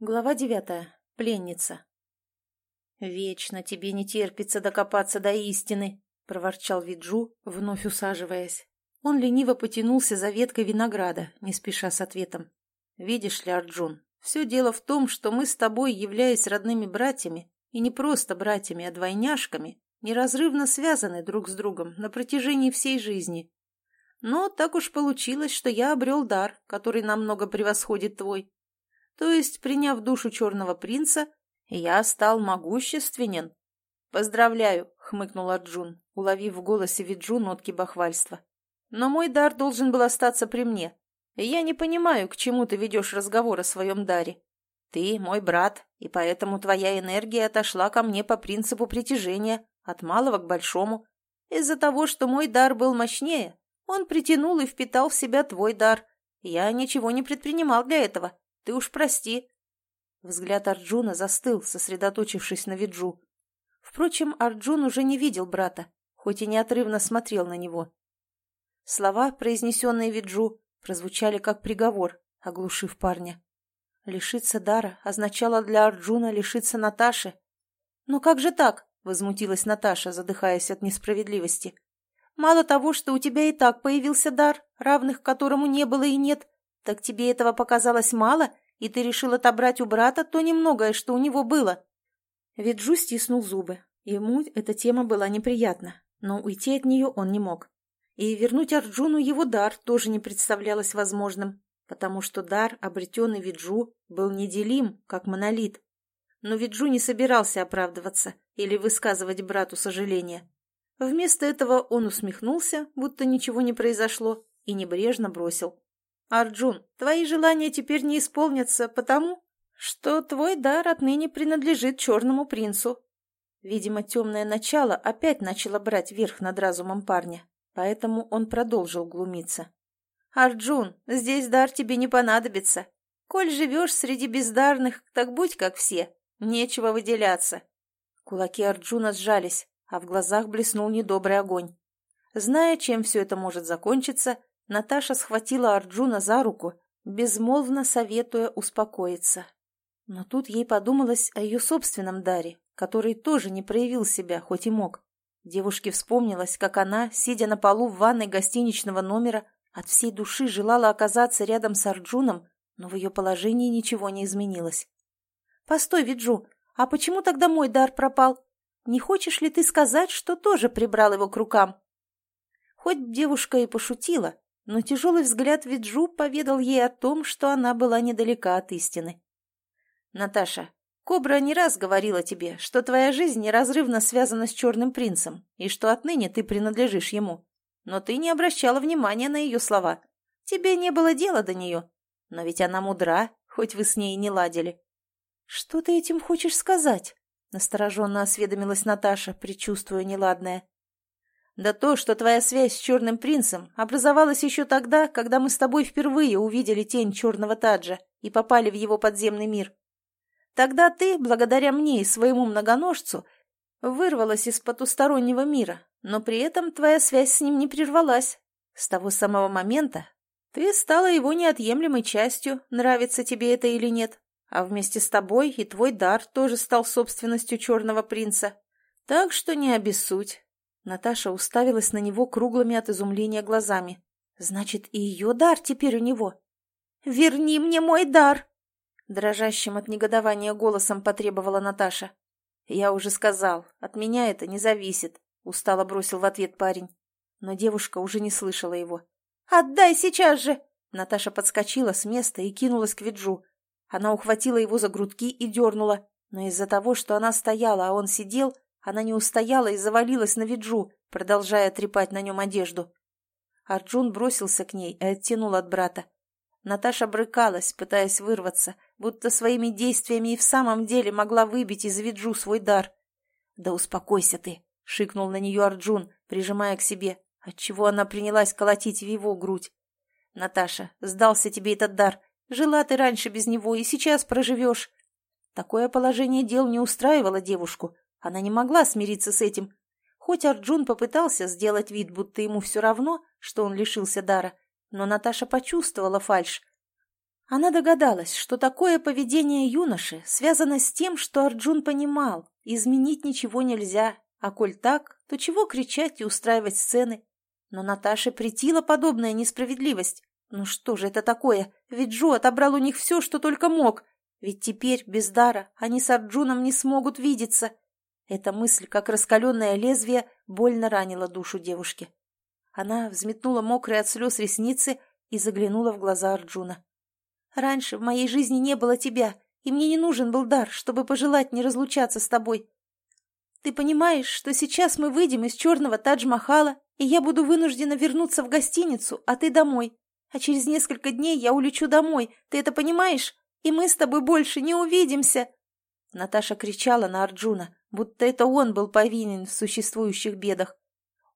Глава девятая. Пленница. «Вечно тебе не терпится докопаться до истины», — проворчал Виджу, вновь усаживаясь. Он лениво потянулся за веткой винограда, не спеша с ответом. «Видишь ли, Арджун, все дело в том, что мы с тобой, являясь родными братьями, и не просто братьями, а двойняшками, неразрывно связаны друг с другом на протяжении всей жизни. Но так уж получилось, что я обрел дар, который намного превосходит твой. То есть, приняв душу черного принца, я стал могущественен. «Поздравляю», — хмыкнул Арджун, уловив в голосе Виджу нотки бахвальства. «Но мой дар должен был остаться при мне. Я не понимаю, к чему ты ведешь разговор о своем даре. Ты мой брат, и поэтому твоя энергия отошла ко мне по принципу притяжения, от малого к большому. Из-за того, что мой дар был мощнее, он притянул и впитал в себя твой дар. Я ничего не предпринимал для этого. Ты уж прости. Взгляд Арджуна застыл, сосредоточившись на Виджу. Впрочем, Арджун уже не видел брата, хоть и неотрывно смотрел на него. Слова, произнесенные Виджу, прозвучали как приговор, оглушив парня. Лишиться дара означало для Арджуна лишиться Наташи. «Но как же так?» — возмутилась Наташа, задыхаясь от несправедливости. «Мало того, что у тебя и так появился дар, равных которому не было и нет, так тебе этого показалось мало, и ты решил отобрать у брата то немногое, что у него было?» Виджу стиснул зубы. Ему эта тема была неприятна, но уйти от нее он не мог. И вернуть Арджуну его дар тоже не представлялось возможным, потому что дар, обретенный Виджу, был неделим, как монолит. Но Виджу не собирался оправдываться или высказывать брату сожаления. Вместо этого он усмехнулся, будто ничего не произошло, и небрежно бросил. «Арджун, твои желания теперь не исполнятся, потому что твой дар отныне принадлежит черному принцу». Видимо, темное начало опять начало брать верх над разумом парня, поэтому он продолжил глумиться. «Арджун, здесь дар тебе не понадобится. Коль живешь среди бездарных, так будь как все. Нечего выделяться». Кулаки Арджуна сжались, а в глазах блеснул недобрый огонь. Зная, чем все это может закончиться, Наташа схватила Арджуна за руку, безмолвно советуя успокоиться. Но тут ей подумалось о ее собственном даре, который тоже не проявил себя, хоть и мог. Девушке вспомнилось, как она, сидя на полу в ванной гостиничного номера, от всей души желала оказаться рядом с Арджуном, но в ее положении ничего не изменилось. «Постой, Виджу, а почему тогда мой дар пропал? Не хочешь ли ты сказать, что тоже прибрал его к рукам?» Хоть девушка и пошутила, но тяжелый взгляд Виджу поведал ей о том, что она была недалека от истины. «Наташа, Кобра не раз говорила тебе, что твоя жизнь неразрывно связана с Черным Принцем и что отныне ты принадлежишь ему. Но ты не обращала внимания на ее слова. Тебе не было дела до нее. Но ведь она мудра, хоть вы с ней не ладили». «Что ты этим хочешь сказать?» — настороженно осведомилась Наташа, предчувствуя неладное. Да то, что твоя связь с Черным Принцем образовалась еще тогда, когда мы с тобой впервые увидели тень Черного Таджа и попали в его подземный мир. Тогда ты, благодаря мне и своему многоножцу, вырвалась из потустороннего мира, но при этом твоя связь с ним не прервалась. С того самого момента ты стала его неотъемлемой частью, нравится тебе это или нет. А вместе с тобой и твой дар тоже стал собственностью Черного Принца. Так что не обессудь. Наташа уставилась на него круглыми от изумления глазами. «Значит, и ее дар теперь у него?» «Верни мне мой дар!» Дрожащим от негодования голосом потребовала Наташа. «Я уже сказал, от меня это не зависит», — устало бросил в ответ парень. Но девушка уже не слышала его. «Отдай сейчас же!» Наташа подскочила с места и кинулась к Виджу. Она ухватила его за грудки и дернула, но из-за того, что она стояла, а он сидел, она не устояла и завалилась на Виджу, продолжая трепать на нем одежду. Арджун бросился к ней и оттянул от брата. Наташа брыкалась, пытаясь вырваться, будто своими действиями и в самом деле могла выбить из Виджу свой дар. «Да успокойся ты!» — шикнул на нее Арджун, прижимая к себе, отчего она принялась колотить в его грудь. «Наташа, сдался тебе этот дар. Жила ты раньше без него и сейчас проживешь». Такое положение дел не устраивало девушку, она не могла смириться с этим. Хоть Арджун попытался сделать вид, будто ему все равно, что он лишился дара, но Наташа почувствовала фальшь. Она догадалась, что такое поведение юноши связано с тем, что Арджун понимал, изменить ничего нельзя, а коль так, то чего кричать и устраивать сцены? Но Наташе претила подобная несправедливость. Ну что же это такое? Ведь Джо отобрал у них все, что только мог. Ведь теперь, без дара, они с Арджуном не смогут видеться. Эта мысль, как раскаленное лезвие, больно ранила душу девушки. Она взметнула мокрые от слез ресницы и заглянула в глаза Арджуна. «Раньше в моей жизни не было тебя, и мне не нужен был дар, чтобы пожелать не разлучаться с тобой. Ты понимаешь, что сейчас мы выйдем из черного Тадж-Махала, и я буду вынуждена вернуться в гостиницу, а ты домой. А через несколько дней я улечу домой, ты это понимаешь? И мы с тобой больше не увидимся!» Наташа кричала на Арджуна, будто это он был повинен в существующих бедах.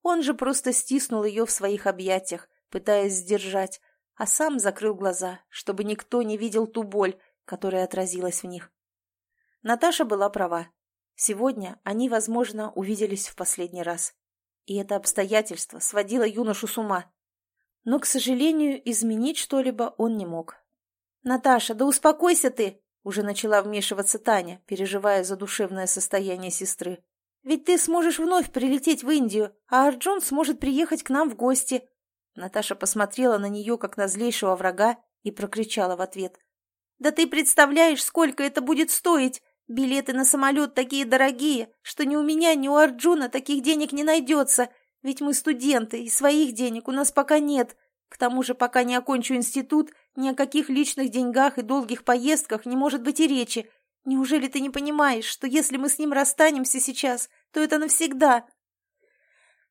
Он же просто стиснул ее в своих объятиях, пытаясь сдержать, а сам закрыл глаза, чтобы никто не видел ту боль, которая отразилась в них. Наташа была права. Сегодня они, возможно, увиделись в последний раз. И это обстоятельство сводило юношу с ума. Но, к сожалению, изменить что-либо он не мог. «Наташа, да успокойся ты!» Уже начала вмешиваться Таня, переживая за душевное состояние сестры. «Ведь ты сможешь вновь прилететь в Индию, а Арджун сможет приехать к нам в гости». Наташа посмотрела на нее, как на злейшего врага, и прокричала в ответ. «Да ты представляешь, сколько это будет стоить! Билеты на самолет такие дорогие, что ни у меня, ни у Арджуна таких денег не найдется, ведь мы студенты, и своих денег у нас пока нет. К тому же, пока не окончу институт, ни о каких личных деньгах и долгих поездках не может быть и речи. Неужели ты не понимаешь, что если мы с ним расстанемся сейчас, то это навсегда?»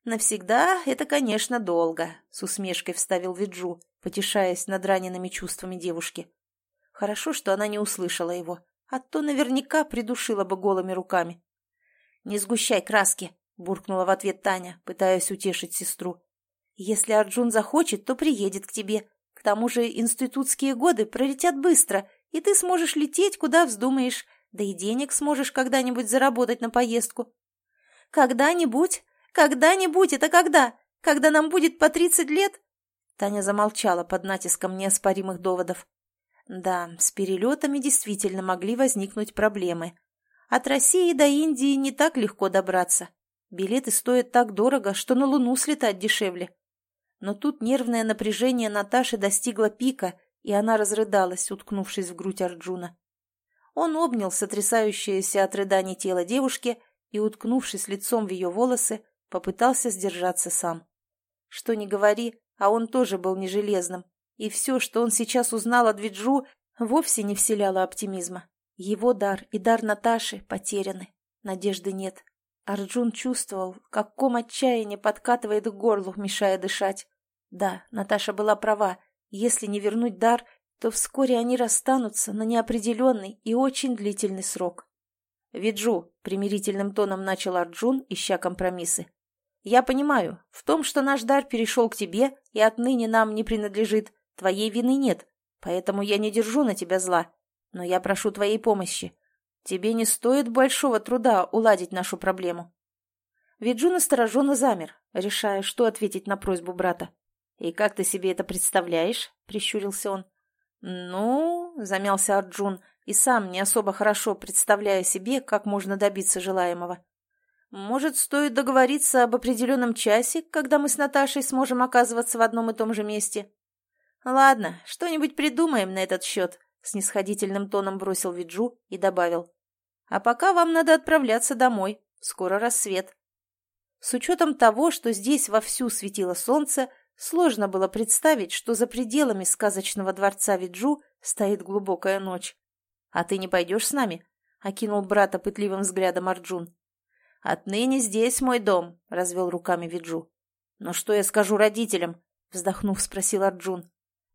«Навсегда это, конечно, долго», — с усмешкой вставил Виджу, потешаясь над ранеными чувствами девушки. Хорошо, что она не услышала его, а то наверняка придушила бы голыми руками. «Не сгущай краски», — буркнула в ответ Таня, пытаясь утешить сестру. «Если Арджун захочет, то приедет к тебе. К тому же институтские годы пролетят быстро, и ты сможешь лететь, куда вздумаешь, да и денег сможешь когда-нибудь заработать на поездку». «Когда-нибудь? Когда-нибудь? Это когда? Когда нам будет по тридцать лет?» Таня замолчала под натиском неоспоримых доводов. Да, с перелетами действительно могли возникнуть проблемы. От России до Индии не так легко добраться. Билеты стоят так дорого, что на Луну слетать дешевле. Но тут нервное напряжение Наташи достигло пика, и она разрыдалась, уткнувшись в грудь Арджуна. Он обнял сотрясающееся от рыданий тело девушки и, уткнувшись лицом в ее волосы, попытался сдержаться сам. Что ни говори, а он тоже был не железным, и все, что он сейчас узнал от Виджу, вовсе не вселяло оптимизма. Его дар и дар Наташи потеряны, надежды нет. Арджун чувствовал, как ком отчаяния подкатывает к горлу, мешая дышать. Да, Наташа была права. Если не вернуть дар, то вскоре они расстанутся на неопределенный и очень длительный срок. «Виджу», — примирительным тоном начал Арджун, ища компромиссы. «Я понимаю, в том, что наш дар перешел к тебе и отныне нам не принадлежит, твоей вины нет, поэтому я не держу на тебя зла. Но я прошу твоей помощи. Тебе не стоит большого труда уладить нашу проблему». Виджун настороженно замер, решая, что ответить на просьбу брата. «И как ты себе это представляешь?» — прищурился он. «Ну...» — замялся Арджун, и сам не особо хорошо представляя себе, как можно добиться желаемого. «Может, стоит договориться об определенном часе, когда мы с Наташей сможем оказываться в одном и том же месте?» «Ладно, что-нибудь придумаем на этот счет», — снисходительным тоном бросил Виджу и добавил. «А пока вам надо отправляться домой. Скоро рассвет». С учетом того, что здесь вовсю светило солнце, Сложно было представить, что за пределами сказочного дворца Виджу стоит глубокая ночь. «А ты не пойдешь с нами?» — окинул брата пытливым взглядом Арджун. «Отныне здесь мой дом», — развел руками Виджу. «Но что я скажу родителям?» — вздохнув, спросил Арджун.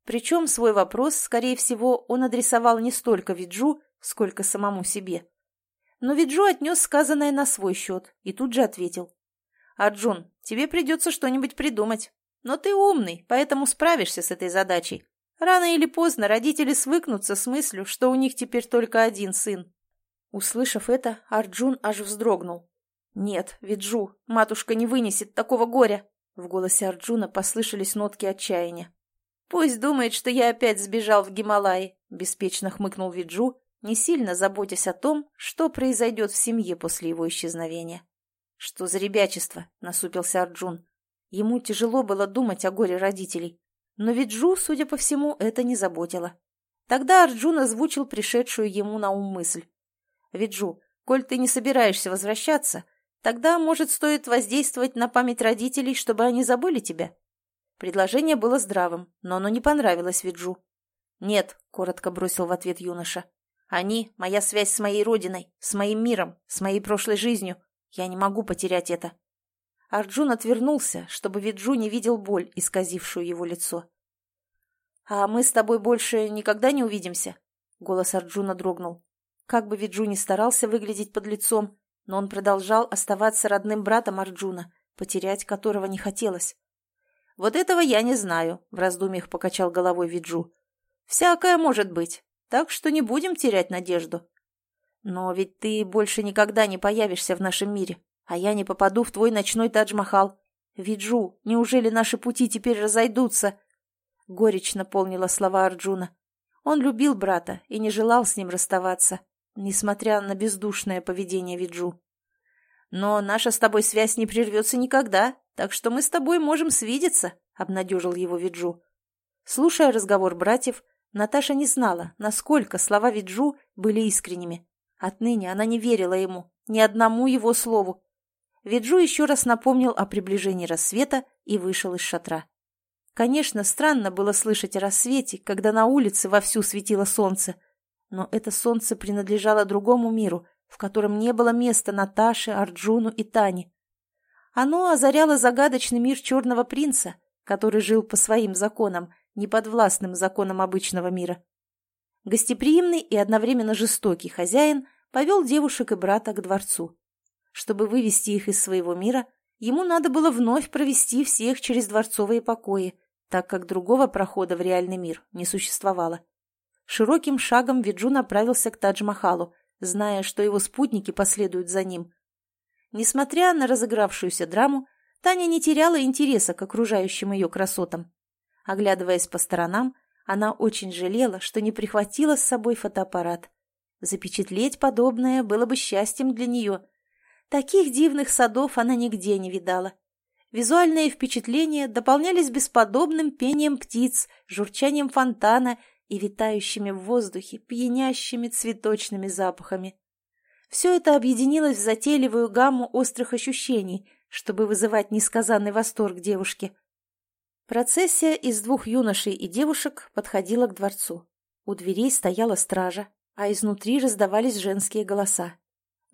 Причем свой вопрос, скорее всего, он адресовал не столько Виджу, сколько самому себе. Но Виджу отнес сказанное на свой счет и тут же ответил. «Арджун, тебе придется что-нибудь придумать. Но ты умный, поэтому справишься с этой задачей. Рано или поздно родители свыкнутся с мыслью, что у них теперь только один сын. Услышав это, Арджун аж вздрогнул. «Нет, Виджу, матушка не вынесет такого горя!» В голосе Арджуна послышались нотки отчаяния. «Пусть думает, что я опять сбежал в Гималаи. — беспечно хмыкнул Виджу, не сильно заботясь о том, что произойдет в семье после его исчезновения. «Что за ребячество?» — насупился Арджун. Ему тяжело было думать о горе родителей. Но Виджу, судя по всему, это не заботило. Тогда Арджун озвучил пришедшую ему на ум мысль. «Виджу, коль ты не собираешься возвращаться, тогда, может, стоит воздействовать на память родителей, чтобы они забыли тебя?» Предложение было здравым, но оно не понравилось Виджу. «Нет», — коротко бросил в ответ юноша. «Они — моя связь с моей родиной, с моим миром, с моей прошлой жизнью. Я не могу потерять это». Арджун отвернулся, чтобы Виджу не видел боль, исказившую его лицо. «А мы с тобой больше никогда не увидимся?» Голос Арджуна дрогнул. Как бы Виджу ни старался выглядеть под лицом, но он продолжал оставаться родным братом Арджуна, потерять которого не хотелось. «Вот этого я не знаю», — в раздумьях покачал головой Виджу. «Всякое может быть, так что не будем терять надежду». «Но ведь ты больше никогда не появишься в нашем мире, а я не попаду в твой ночной Тадж-Махал. Виджу, неужели наши пути теперь разойдутся?» Горечь наполнила слова Арджуна. Он любил брата и не желал с ним расставаться, несмотря на бездушное поведение Виджу. «Но наша с тобой связь не прервется никогда, так что мы с тобой можем свидеться», — обнадежил его Виджу. Слушая разговор братьев, Наташа не знала, насколько слова Виджу были искренними. Отныне она не верила ему, ни одному его слову. Виджу еще раз напомнил о приближении рассвета и вышел из шатра. Конечно, странно было слышать о рассвете, когда на улице вовсю светило солнце. Но это солнце принадлежало другому миру, в котором не было места Наташе, Арджуну и Тане. Оно озаряло загадочный мир черного принца, который жил по своим законам, не подвластным законам обычного мира. Гостеприимный и одновременно жестокий хозяин повел девушек и брата к дворцу. Чтобы вывести их из своего мира, ему надо было вновь провести всех через дворцовые покои, так как другого прохода в реальный мир не существовало. Широким шагом Виджу направился к Тадж-Махалу, зная, что его спутники последуют за ним. Несмотря на разыгравшуюся драму, Таня не теряла интереса к окружающим ее красотам. Оглядываясь по сторонам, она очень жалела, что не прихватила с собой фотоаппарат. Запечатлеть подобное было бы счастьем для нее. Таких дивных садов она нигде не видала. Визуальные впечатления дополнялись бесподобным пением птиц, журчанием фонтана и витающими в воздухе пьянящими цветочными запахами. Все это объединилось в затейливую гамму острых ощущений, чтобы вызывать несказанный восторг девушки. Процессия из двух юношей и девушек подходила к дворцу. У дверей стояла стража, а изнутри раздавались женские голоса.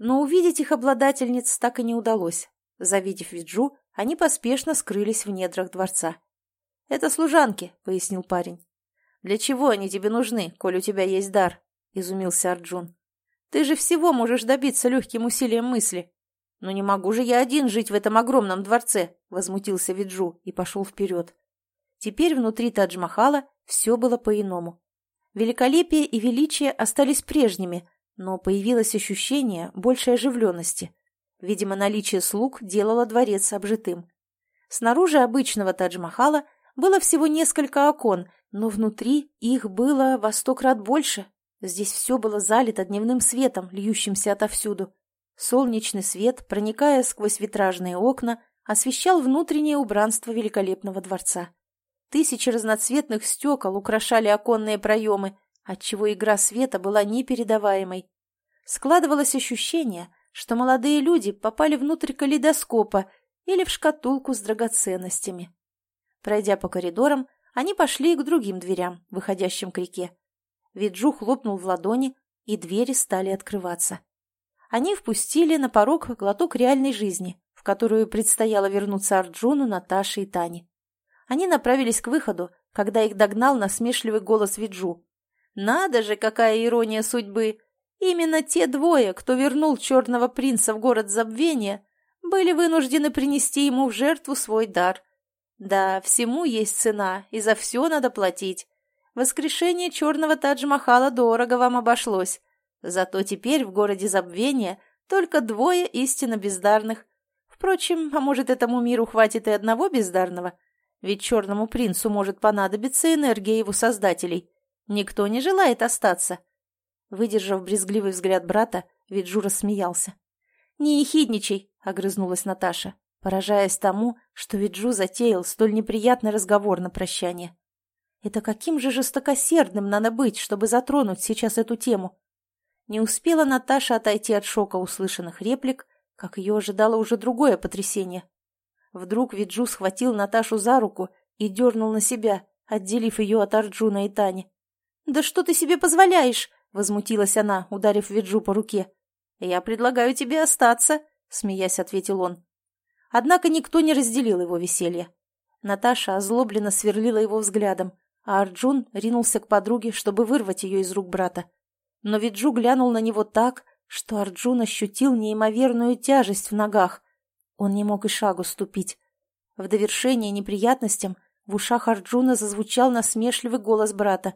Но увидеть их обладательниц так и не удалось. Завидев Виджу, они поспешно скрылись в недрах дворца. «Это служанки», — пояснил парень. «Для чего они тебе нужны, коль у тебя есть дар?» — изумился Арджун. «Ты же всего можешь добиться легким усилием мысли». «Но не могу же я один жить в этом огромном дворце», — возмутился Виджу и пошел вперед. Теперь внутри Тадж-Махала все было по-иному. Великолепие и величие остались прежними, но появилось ощущение большей оживленности. Видимо, наличие слуг делало дворец обжитым. Снаружи обычного Тадж-Махала было всего несколько окон, но внутри их было во сто крат больше. Здесь все было залито дневным светом, льющимся отовсюду. Солнечный свет, проникая сквозь витражные окна, освещал внутреннее убранство великолепного дворца. Тысячи разноцветных стекол украшали оконные проемы, отчего игра света была непередаваемой. Складывалось ощущение, что молодые люди попали внутрь калейдоскопа или в шкатулку с драгоценностями. Пройдя по коридорам, они пошли к другим дверям, выходящим к реке. Виджу хлопнул в ладони, и двери стали открываться. Они впустили на порог глоток реальной жизни, в которую предстояло вернуться Арджуну, Наташе и Тане. Они направились к выходу, когда их догнал насмешливый голос Виджу. «Надо же, какая ирония судьбы! Именно те двое, кто вернул черного принца в город забвения, были вынуждены принести ему в жертву свой дар. Да, всему есть цена, и за все надо платить. Воскрешение черного Тадж-Махала дорого вам обошлось. Зато теперь в городе забвения только двое истинно бездарных. Впрочем, а может, этому миру хватит и одного бездарного? Ведь черному принцу может понадобиться энергия его создателей. Никто не желает остаться. Выдержав брезгливый взгляд брата, Виджу рассмеялся. «Не ехидничай», — огрызнулась Наташа, поражаясь тому, что Виджу затеял столь неприятный разговор на прощание. «Это каким же жестокосердным надо быть, чтобы затронуть сейчас эту тему?» Не успела Наташа отойти от шока услышанных реплик, как ее ожидало уже другое потрясение. Вдруг Виджу схватил Наташу за руку и дернул на себя, отделив ее от Арджуна и Тани. «Да что ты себе позволяешь?» — возмутилась она, ударив Виджу по руке. «Я предлагаю тебе остаться», — смеясь ответил он. Однако никто не разделил его веселье. Наташа озлобленно сверлила его взглядом, а Арджун ринулся к подруге, чтобы вырвать ее из рук брата. Но Виджу глянул на него так, что Арджун ощутил неимоверную тяжесть в ногах. Он не мог и шагу ступить. В довершение неприятностям в ушах Арджуна зазвучал насмешливый голос брата.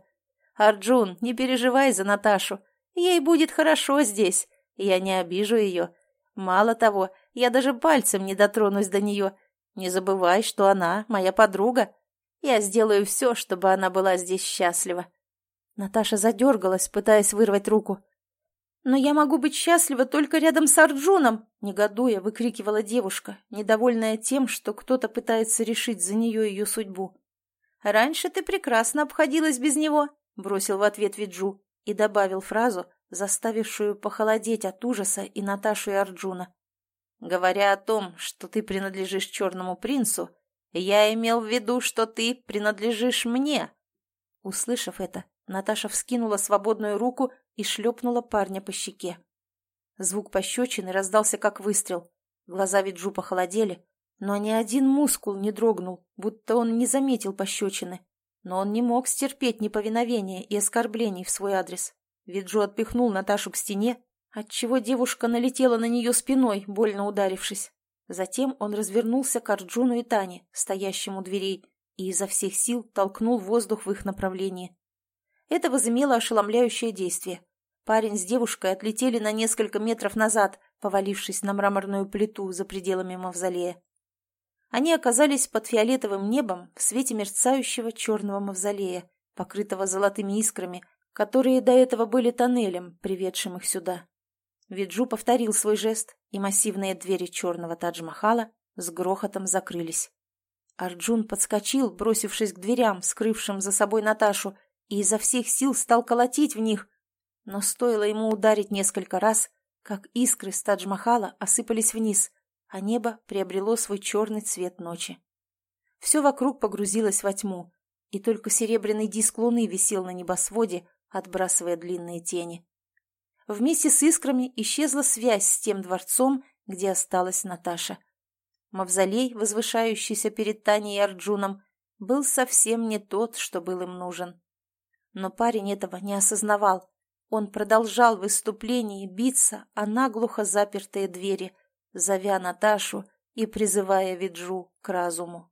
«Арджун, не переживай за Наташу. Ей будет хорошо здесь. Я не обижу ее. Мало того, я даже пальцем не дотронусь до нее. Не забывай, что она моя подруга. Я сделаю все, чтобы она была здесь счастлива». Наташа задергалась, пытаясь вырвать руку. «Но я могу быть счастлива только рядом с Арджуном!» — негодуя выкрикивала девушка, недовольная тем, что кто-то пытается решить за нее ее судьбу. «Раньше ты прекрасно обходилась без него», — бросил в ответ Виджу и добавил фразу, заставившую похолодеть от ужаса и Наташу и Арджуна. «Говоря о том, что ты принадлежишь черному принцу, я имел в виду, что ты принадлежишь мне». Услышав это, Наташа вскинула свободную руку и шлепнула парня по щеке. Звук пощечины раздался как выстрел. Глаза Виджу похолодели, но ни один мускул не дрогнул, будто он не заметил пощечины. Но он не мог стерпеть неповиновения и оскорблений в свой адрес. Виджу отпихнул Наташу к стене, отчего девушка налетела на нее спиной, больно ударившись. Затем он развернулся к Арджуну и Тане, стоящему у дверей, и изо всех сил толкнул воздух в их направлении. Это возымело ошеломляющее действие. Парень с девушкой отлетели на несколько метров назад, повалившись на мраморную плиту за пределами мавзолея. Они оказались под фиолетовым небом в свете мерцающего черного мавзолея, покрытого золотыми искрами, которые до этого были тоннелем, приведшим их сюда. Виджу повторил свой жест, и массивные двери черного Тадж-Махала с грохотом закрылись. Арджун подскочил, бросившись к дверям, скрывшим за собой Наташу, и изо всех сил стал колотить в них, но стоило ему ударить несколько раз, как искры с Тадж-Махала осыпались вниз, а небо приобрело свой черный цвет ночи. Все вокруг погрузилось во тьму, и только серебряный диск луны висел на небосводе, отбрасывая длинные тени. Вместе с искрами исчезла связь с тем дворцом, где осталась Наташа. Мавзолей, возвышающийся перед Таней и Арджуном, был совсем не тот, что был им нужен. Но парень этого не осознавал, он продолжал в выступлении биться о наглухо запертые двери, зовя Наташу и призывая Виджу к разуму.